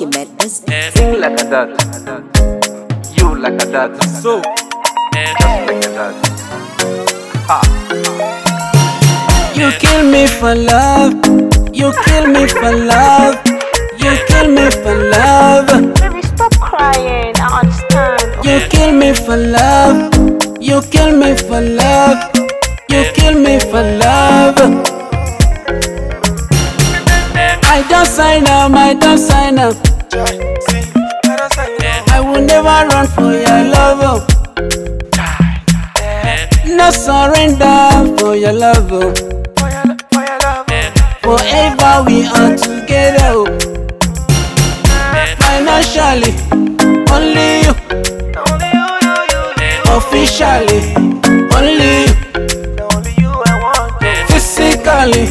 Kimet is Sing like a dad. You like a dad. So, just like a dad. Ha. You kill me for love. You kill me for love. You kill me for love. Baby, stop crying. I understand. You kill me for love. You kill me for love. You kill me for love. I don't sign up, I don't sign up. I will never run for your love. oh. No surrender for your love. oh. Forever we are together. oh. Financially, only you. Officially, only you. Physically,